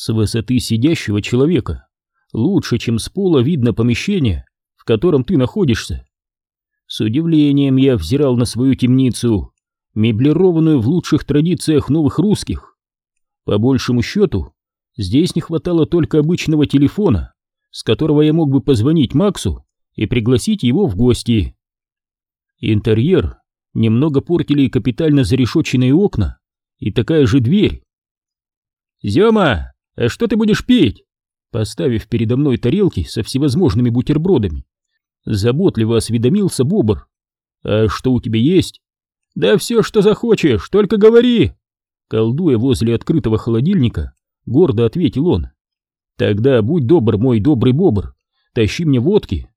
С высоты сидящего человека лучше, чем с пола видно помещение, в котором ты находишься. С удивлением я взирал на свою темницу, меблированную в лучших традициях новых русских. По большему счету, здесь не хватало только обычного телефона, с которого я мог бы позвонить Максу и пригласить его в гости. Интерьер немного портили капитально зарешоченные окна и такая же дверь. «Зема, а что ты будешь пить?» Поставив передо мной тарелки со всевозможными бутербродами, заботливо осведомился Бобр. «А что у тебя есть?» «Да все, что захочешь, только говори!» Колдуя возле открытого холодильника, гордо ответил он. «Тогда будь добр, мой добрый бобр, тащи мне водки».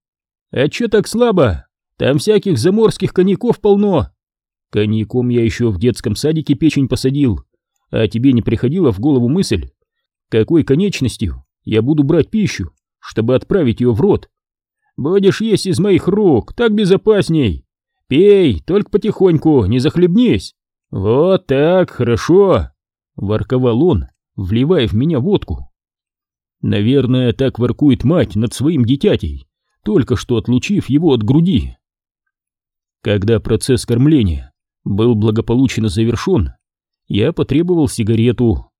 «А че так слабо? Там всяких заморских коньяков полно». «Коньяком я еще в детском садике печень посадил, а тебе не приходила в голову мысль, какой конечностью я буду брать пищу, чтобы отправить ее в рот? Будешь есть из моих рук, так безопасней. Пей, только потихоньку, не захлебнись. Вот так, хорошо, ворковал он, вливая в меня водку. Наверное, так воркует мать над своим дитятей, только что отлучив его от груди. Когда процесс кормления был благополучно завершен, я потребовал сигарету.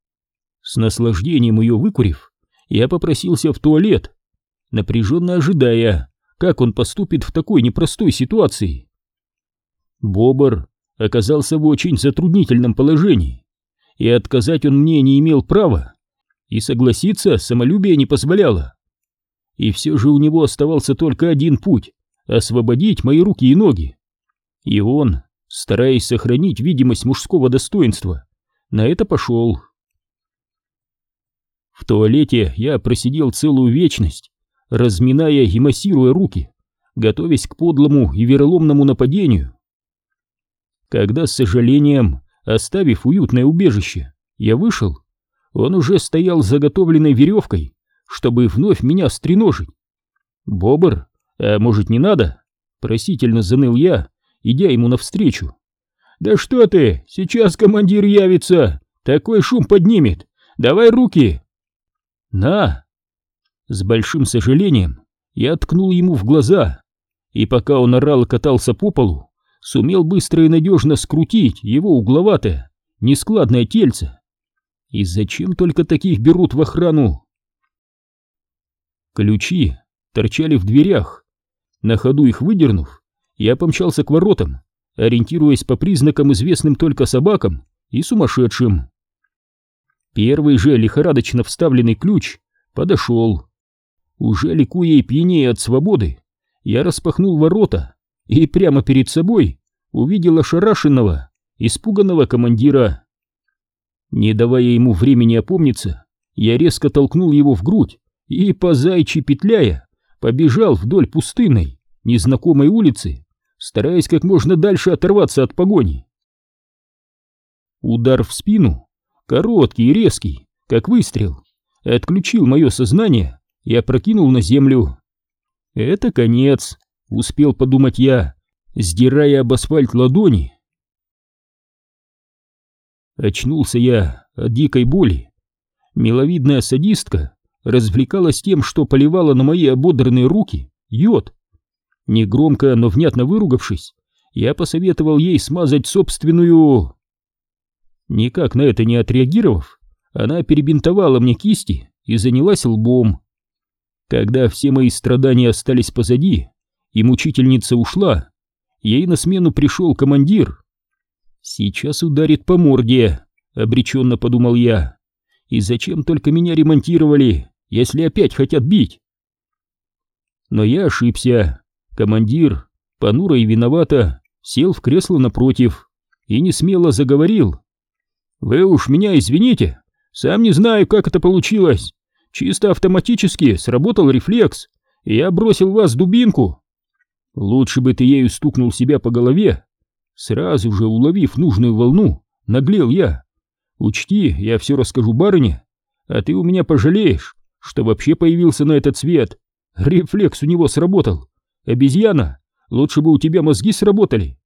С наслаждением ее выкурив, я попросился в туалет, напряженно ожидая, как он поступит в такой непростой ситуации. Бобр оказался в очень затруднительном положении, и отказать он мне не имел права, и согласиться самолюбие не позволяло. И все же у него оставался только один путь — освободить мои руки и ноги. И он, стараясь сохранить видимость мужского достоинства, на это пошел. В туалете я просидел целую вечность, разминая и массируя руки, готовясь к подлому и вероломному нападению. Когда с сожалением, оставив уютное убежище, я вышел, он уже стоял заготовленной веревкой, чтобы вновь меня стреножить. «Бобр, а может не надо?» — просительно заныл я, идя ему навстречу. «Да что ты, сейчас командир явится, такой шум поднимет, давай руки!» «На!» С большим сожалением я ткнул ему в глаза, и пока он орал и катался по полу, сумел быстро и надежно скрутить его угловатое, нескладное тельце. И зачем только таких берут в охрану? Ключи торчали в дверях. На ходу их выдернув, я помчался к воротам, ориентируясь по признакам, известным только собакам и сумасшедшим. Первый же лихорадочно вставленный ключ подошел. Уже ликуя и пьянее от свободы, я распахнул ворота и прямо перед собой увидел ошарашенного, испуганного командира. Не давая ему времени опомниться, я резко толкнул его в грудь и, по зайчи петляя, побежал вдоль пустынной, незнакомой улицы, стараясь как можно дальше оторваться от погони. Удар в спину, короткий и резкий, как выстрел, отключил мое сознание и опрокинул на землю. Это конец, успел подумать я, сдирая об асфальт ладони. Очнулся я от дикой боли. Миловидная садистка развлекалась тем, что поливала на мои ободранные руки йод. Негромко, но внятно выругавшись, я посоветовал ей смазать собственную... Никак на это не отреагировав, она перебинтовала мне кисти и занялась лбом. Когда все мои страдания остались позади, и мучительница ушла, ей на смену пришел командир. «Сейчас ударит по морде», — обреченно подумал я. «И зачем только меня ремонтировали, если опять хотят бить?» Но я ошибся. Командир, понуро и виновато, сел в кресло напротив и не смело заговорил. «Вы уж меня извините, сам не знаю, как это получилось. Чисто автоматически сработал рефлекс, и я бросил вас дубинку. Лучше бы ты ею стукнул себя по голове. Сразу же уловив нужную волну, наглел я. Учти, я все расскажу барыне, а ты у меня пожалеешь, что вообще появился на этот свет. Рефлекс у него сработал. Обезьяна, лучше бы у тебя мозги сработали.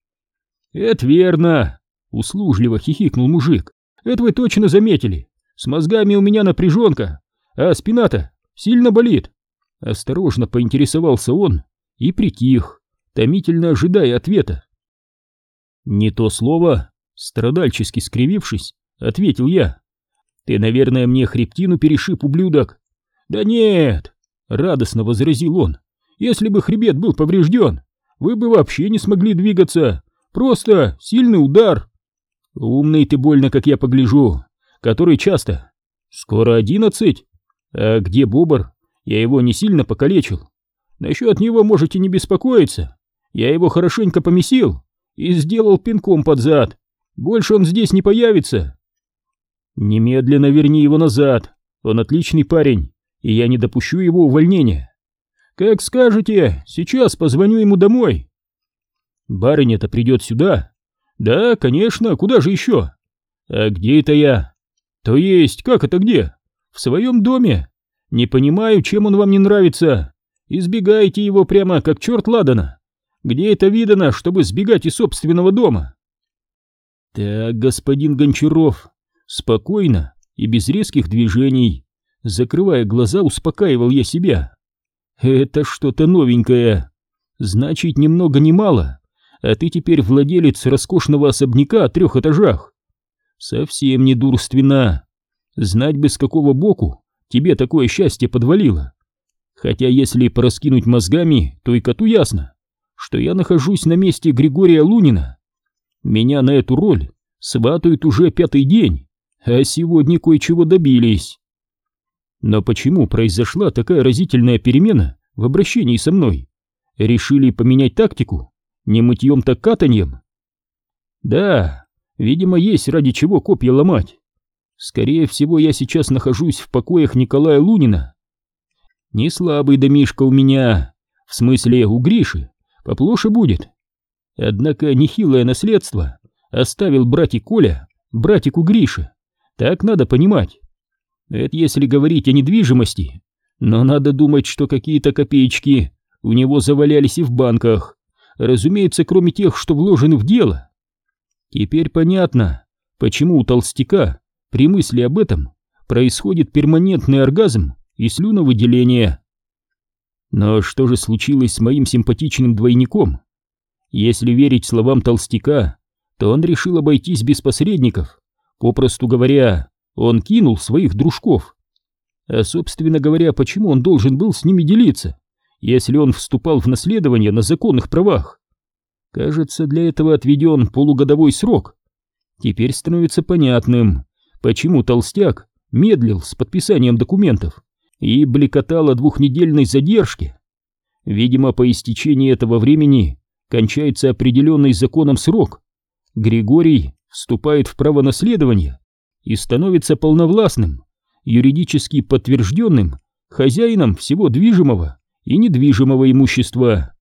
Это верно, услужливо хихикнул мужик. Это вы точно заметили. С мозгами у меня напряженка, а спина-то сильно болит. Осторожно поинтересовался он и притих, томительно ожидая ответа. Не то слово, страдальчески скривившись, ответил я. Ты, наверное, мне хребтину перешиб, ублюдок. Да нет, радостно возразил он. Если бы хребет был поврежден, вы бы вообще не смогли двигаться. Просто сильный удар. Умный ты больно, как я погляжу. Который часто? Скоро одиннадцать. А где Бобр? Я его не сильно покалечил. Насчет него можете не беспокоиться. Я его хорошенько помесил и сделал пинком под зад. Больше он здесь не появится. Немедленно верни его назад. Он отличный парень, и я не допущу его увольнения. Как скажете, сейчас позвоню ему домой. Барыня-то придет сюда. Да, конечно, куда же еще? А где это я? То есть, как это где? В своем доме. Не понимаю, чем он вам не нравится. Избегайте его прямо как черт ладана. Где это видано, чтобы сбегать из собственного дома? Так, господин Гончаров, спокойно и без резких движений, закрывая глаза, успокаивал я себя. Это что-то новенькое. Значит, ни много ни мало, а ты теперь владелец роскошного особняка о трех этажах. Совсем не дурственно. Знать бы, с какого боку тебе такое счастье подвалило. Хотя если пораскинуть мозгами, то и коту ясно, что я нахожусь на месте Григория Лунина. Меня на эту роль сватают уже пятый день, а сегодня кое-чего добились. Но почему произошла такая разительная перемена в обращении со мной? Решили поменять тактику? Не мытьем, так катаньем? Да, видимо, есть ради чего копья ломать. Скорее всего, я сейчас нахожусь в покоях Николая Лунина. Не слабый домишка у меня, в смысле у Гриши, поплоше будет. Однако нехилое наследство оставил братик Коля братику Грише. Так надо понимать. Это если говорить о недвижимости, но надо думать, что какие-то копеечки у него завалялись и в банках, разумеется, кроме тех, что вложены в дело. Теперь понятно, почему у толстяка при мысли об этом происходит перманентный оргазм и слюновыделение. Но что же случилось с моим симпатичным двойником? Если верить словам толстяка, то он решил обойтись без посредников, попросту говоря, он кинул своих дружков. А собственно говоря, почему он должен был с ними делиться, если он вступал в наследование на законных правах? Кажется, для этого отведен полугодовой срок. Теперь становится понятным, почему толстяк медлил с подписанием документов и блекотал о двухнедельной задержке. Видимо, по истечении этого времени кончается определенный законом срок. Григорий вступает в право наследования и становится полновластным, юридически подтвержденным хозяином всего движимого и недвижимого имущества.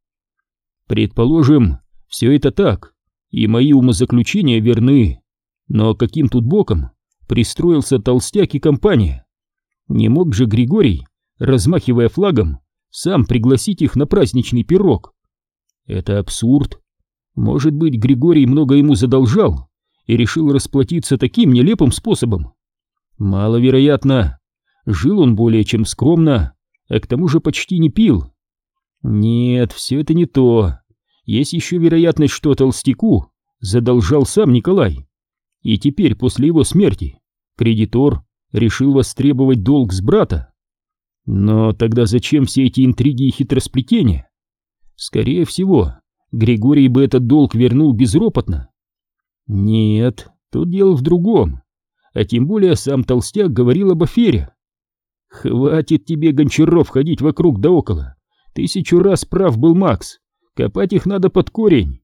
Предположим, все это так, и мои умозаключения верны, но каким тут боком пристроился толстяк и компания? Не мог же Григорий, размахивая флагом, сам пригласить их на праздничный пирог? Это абсурд. Может быть, Григорий много ему задолжал, и решил расплатиться таким нелепым способом. Маловероятно. Жил он более чем скромно, а к тому же почти не пил. Нет, все это не то. Есть еще вероятность, что толстяку задолжал сам Николай. И теперь, после его смерти, кредитор решил востребовать долг с брата. Но тогда зачем все эти интриги и хитросплетения? Скорее всего, Григорий бы этот долг вернул безропотно. Нет, тут дело в другом. А тем более сам толстяк говорил об афере. Хватит тебе, Гончаров, ходить вокруг да около. Тысячу раз прав был Макс. Копать их надо под корень.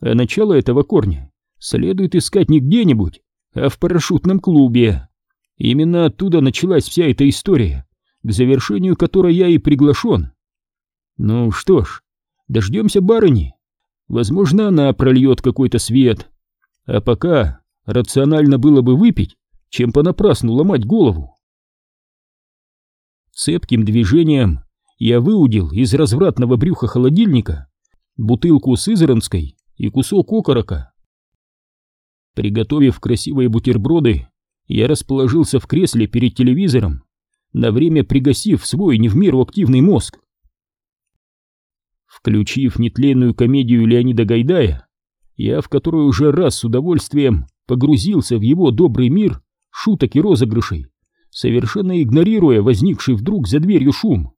А начало этого корня следует искать не где-нибудь, а в парашютном клубе. Именно оттуда началась вся эта история, к завершению которой я и приглашен. Ну что ж, дождемся барыни. Возможно, она прольет какой-то свет. А пока рационально было бы выпить, чем понапрасну ломать голову. Цепким движением я выудил из развратного брюха холодильника бутылку сызранской и кусок окорока. Приготовив красивые бутерброды, я расположился в кресле перед телевизором, на время пригасив свой не в меру активный мозг. Включив нетленную комедию Леонида Гайдая, я в которую уже раз с удовольствием погрузился в его добрый мир шуток и розыгрышей, совершенно игнорируя возникший вдруг за дверью шум.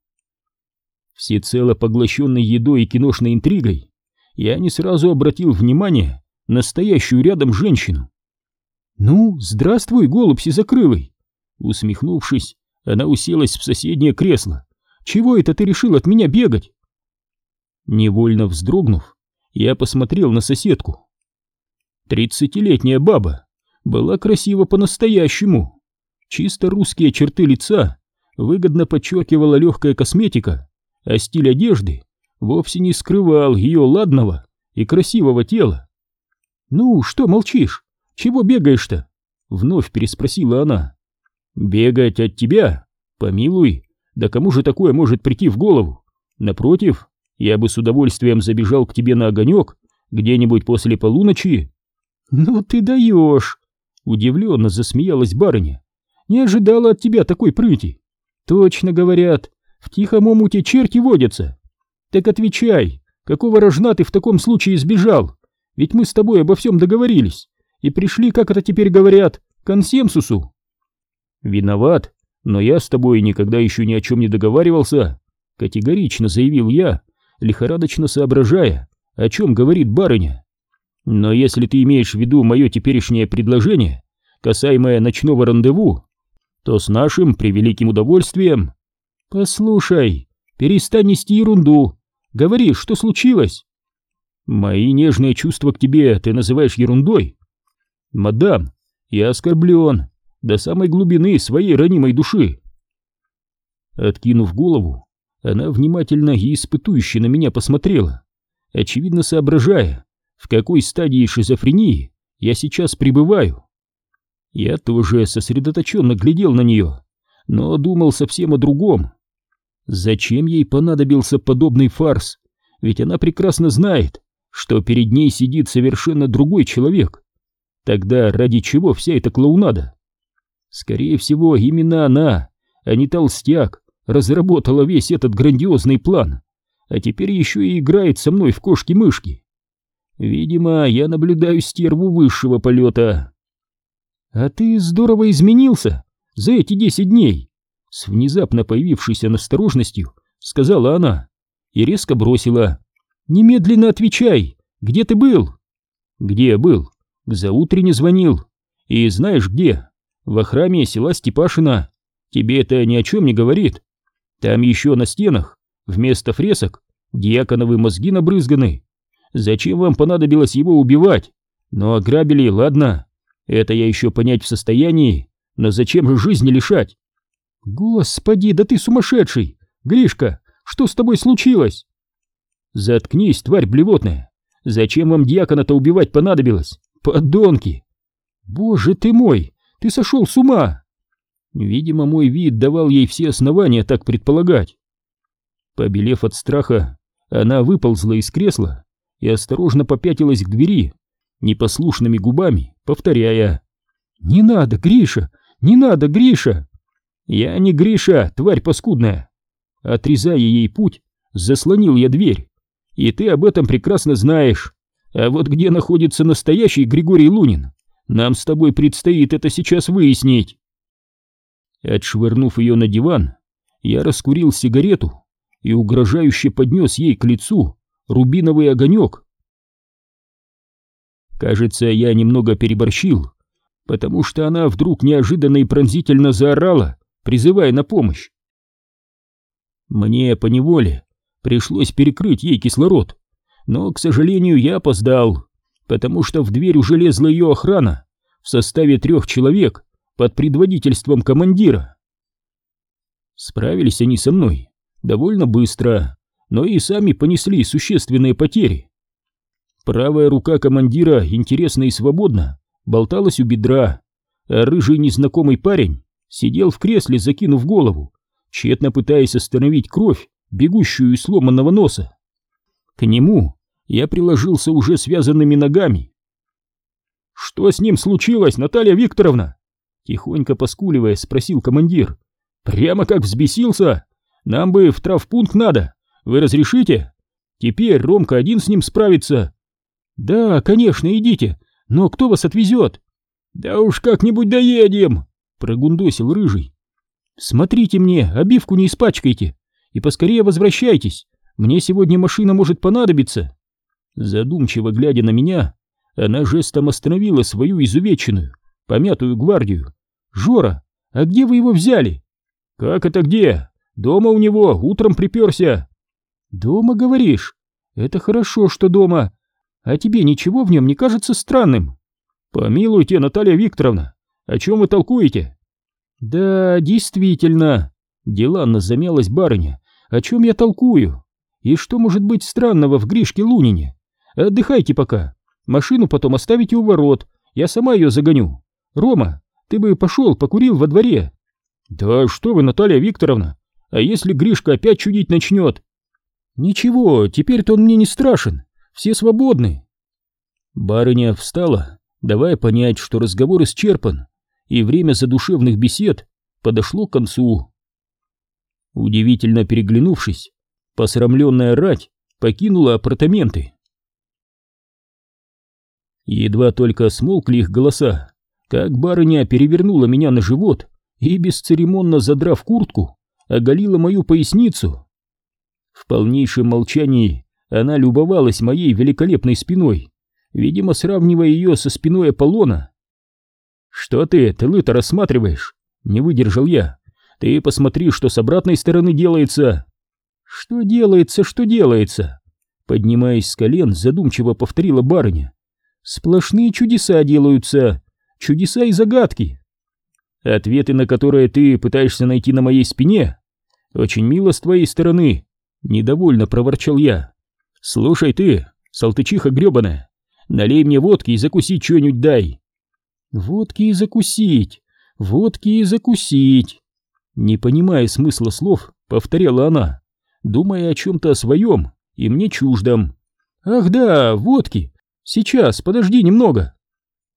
Всецело поглощенный едой и киношной интригой, я не сразу обратил внимание на стоящую рядом женщину. «Ну, здравствуй, голубь сизокрылый!» Усмехнувшись, она уселась в соседнее кресло. «Чего это ты решил от меня бегать?» Невольно вздрогнув, я посмотрел на соседку. Тридцатилетняя баба была красива по-настоящему. Чисто русские черты лица выгодно подчеркивала легкая косметика, а стиль одежды вовсе не скрывал ее ладного и красивого тела. «Ну, что молчишь? Чего бегаешь-то?» — вновь переспросила она. «Бегать от тебя? Помилуй, да кому же такое может прийти в голову? Напротив, я бы с удовольствием забежал к тебе на огонек где-нибудь после полуночи». «Ну ты даешь!» — удивленно засмеялась барыня. «Не ожидала от тебя такой прыти. Точно говорят, в тихом омуте черти водятся. Так отвечай, какого рожна ты в таком случае сбежал? Ведь мы с тобой обо всем договорились и пришли, как это теперь говорят, к консенсусу. Виноват, но я с тобой никогда еще ни о чем не договаривался, категорично заявил я, лихорадочно соображая, о чем говорит барыня. Но если ты имеешь в виду мое теперешнее предложение, касаемое ночного рандеву, то с нашим превеликим удовольствием. Послушай, перестань нести ерунду. Говори, что случилось? Мои нежные чувства к тебе ты называешь ерундой? Мадам, я оскорблен до самой глубины своей ранимой души. Откинув голову, она внимательно и испытующе на меня посмотрела, очевидно соображая, в какой стадии шизофрении я сейчас пребываю. Я тоже сосредоточенно глядел на нее, но думал совсем о другом. Зачем ей понадобился подобный фарс? Ведь она прекрасно знает, что перед ней сидит совершенно другой человек. Тогда ради чего вся эта клоунада? Скорее всего, именно она, а не толстяк, разработала весь этот грандиозный план, а теперь еще и играет со мной в кошки-мышки. Видимо, я наблюдаю стерву высшего полета. А ты здорово изменился за эти десять дней, с внезапно появившейся насторожностью, сказала она и резко бросила. «Немедленно отвечай! Где ты был?» «Где был? За утренне звонил. И знаешь где? Во храме села Степашина. Тебе это ни о чем не говорит. Там еще на стенах, вместо фресок, диаконовы мозги набрызганы. Зачем вам понадобилось его убивать? Ну, ограбили, ладно. Это я еще понять в состоянии. Но зачем же жизни лишать? Господи, да ты сумасшедший! Гришка, что с тобой случилось? «Заткнись, тварь блевотная! Зачем вам дьякона-то убивать понадобилось? Подонки!» «Боже ты мой! Ты сошел с ума!» Видимо, мой вид давал ей все основания так предполагать. Побелев от страха, она выползла из кресла и осторожно попятилась к двери, непослушными губами, повторяя «Не надо, Гриша! Не надо, Гриша!» «Я не Гриша, тварь паскудная!» Отрезая ей путь, заслонил я дверь и ты об этом прекрасно знаешь. А вот где находится настоящий Григорий Лунин, нам с тобой предстоит это сейчас выяснить. Отшвырнув ее на диван, я раскурил сигарету и угрожающе поднес ей к лицу рубиновый огонек. Кажется, я немного переборщил, потому что она вдруг неожиданно и пронзительно заорала, призывая на помощь. Мне поневоле пришлось перекрыть ей кислород. Но, к сожалению, я опоздал, потому что в дверь уже лезла ее охрана в составе трех человек под предводительством командира. Справились они со мной довольно быстро, но и сами понесли существенные потери. Правая рука командира, интересно и свободно, болталась у бедра, а рыжий незнакомый парень сидел в кресле, закинув голову, тщетно пытаясь остановить кровь, бегущую из сломанного носа. К нему я приложился уже связанными ногами. «Что с ним случилось, Наталья Викторовна?» Тихонько поскуливая, спросил командир. Прямо как взбесился. Нам бы в травпункт надо. Вы разрешите? Теперь Ромка один с ним справится. Да, конечно, идите. Но кто вас отвезет? Да уж как-нибудь доедем, прогундосил рыжий. Смотрите мне, обивку не испачкайте. И поскорее возвращайтесь. Мне сегодня машина может понадобиться. Задумчиво глядя на меня, она жестом остановила свою изувеченную, помятую гвардию. «Жора, а где вы его взяли?» «Как это где? Дома у него, утром приперся». «Дома, говоришь? Это хорошо, что дома. А тебе ничего в нем не кажется странным?» «Помилуйте, Наталья Викторовна, о чем вы толкуете?» «Да, действительно», — деланно замялась барыня, — «о чем я толкую? И что может быть странного в Гришке Лунине? Отдыхайте пока, машину потом оставите у ворот, я сама ее загоню. Рома, ты бы пошел, покурил во дворе». «Да что вы, Наталья Викторовна, а если Гришка опять чудить начнет?» «Ничего, теперь-то он мне не страшен, все свободны». Барыня встала, давая понять, что разговор исчерпан, и время задушевных бесед подошло к концу. Удивительно переглянувшись, посрамленная рать покинула апартаменты. Едва только смолкли их голоса, как барыня перевернула меня на живот и, бесцеремонно задрав куртку, оголила мою поясницу. В полнейшем молчании она любовалась моей великолепной спиной, видимо, сравнивая ее со спиной Аполлона. «Что ты, тылы-то рассматриваешь?» — не выдержал я. «Ты посмотри, что с обратной стороны делается!» «Что делается, что делается?» Поднимаясь с колен, задумчиво повторила барыня. «Сплошные чудеса делаются, чудеса и загадки!» Ответы, на которые ты пытаешься найти на моей спине, очень мило с твоей стороны, недовольно проворчал я. Слушай ты, салтычиха гребаная, налей мне водки и закусить что-нибудь дай. Водки и закусить, водки и закусить. Не понимая смысла слов, повторяла она, думая о чем-то своем и мне чуждом. Ах да, водки. Сейчас, подожди немного.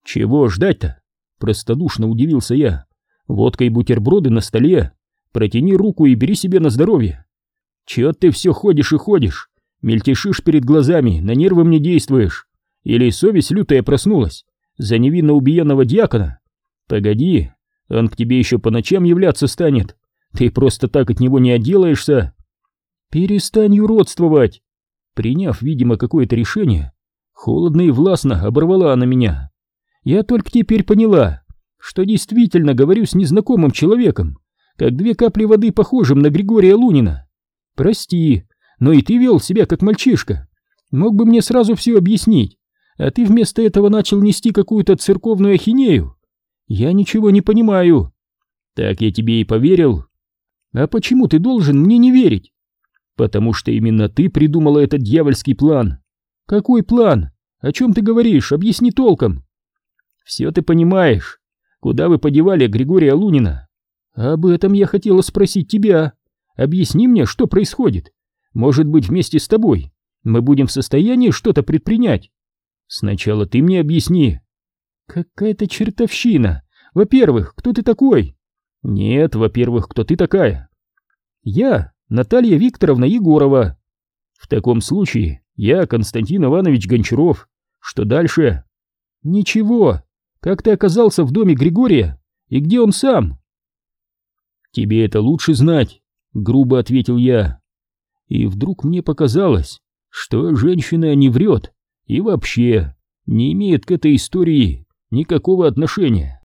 Чего ждать-то? Простодушно удивился я. Водка и бутерброды на столе. Протяни руку и бери себе на здоровье. Чё ты все ходишь и ходишь? Мельтешишь перед глазами, на нервы мне действуешь. Или совесть лютая проснулась за невинно убиенного дьякона? Погоди, он к тебе еще по ночам являться станет. Ты просто так от него не отделаешься. Перестань юродствовать. Приняв, видимо, какое-то решение, холодно и властно оборвала она меня. Я только теперь поняла, что действительно говорю с незнакомым человеком, как две капли воды похожим на Григория Лунина. Прости, но и ты вел себя как мальчишка. Мог бы мне сразу все объяснить, а ты вместо этого начал нести какую-то церковную ахинею. Я ничего не понимаю. Так я тебе и поверил. А почему ты должен мне не верить? Потому что именно ты придумала этот дьявольский план. Какой план? О чем ты говоришь? Объясни толком. Все ты понимаешь. Куда вы подевали Григория Лунина? Об этом я хотела спросить тебя. Объясни мне, что происходит. Может быть, вместе с тобой мы будем в состоянии что-то предпринять? Сначала ты мне объясни. Какая-то чертовщина. Во-первых, кто ты такой? Нет, во-первых, кто ты такая? Я Наталья Викторовна Егорова. В таком случае я Константин Иванович Гончаров. Что дальше? Ничего. Как ты оказался в доме Григория? И где он сам?» «Тебе это лучше знать», — грубо ответил я. И вдруг мне показалось, что женщина не врет и вообще не имеет к этой истории никакого отношения.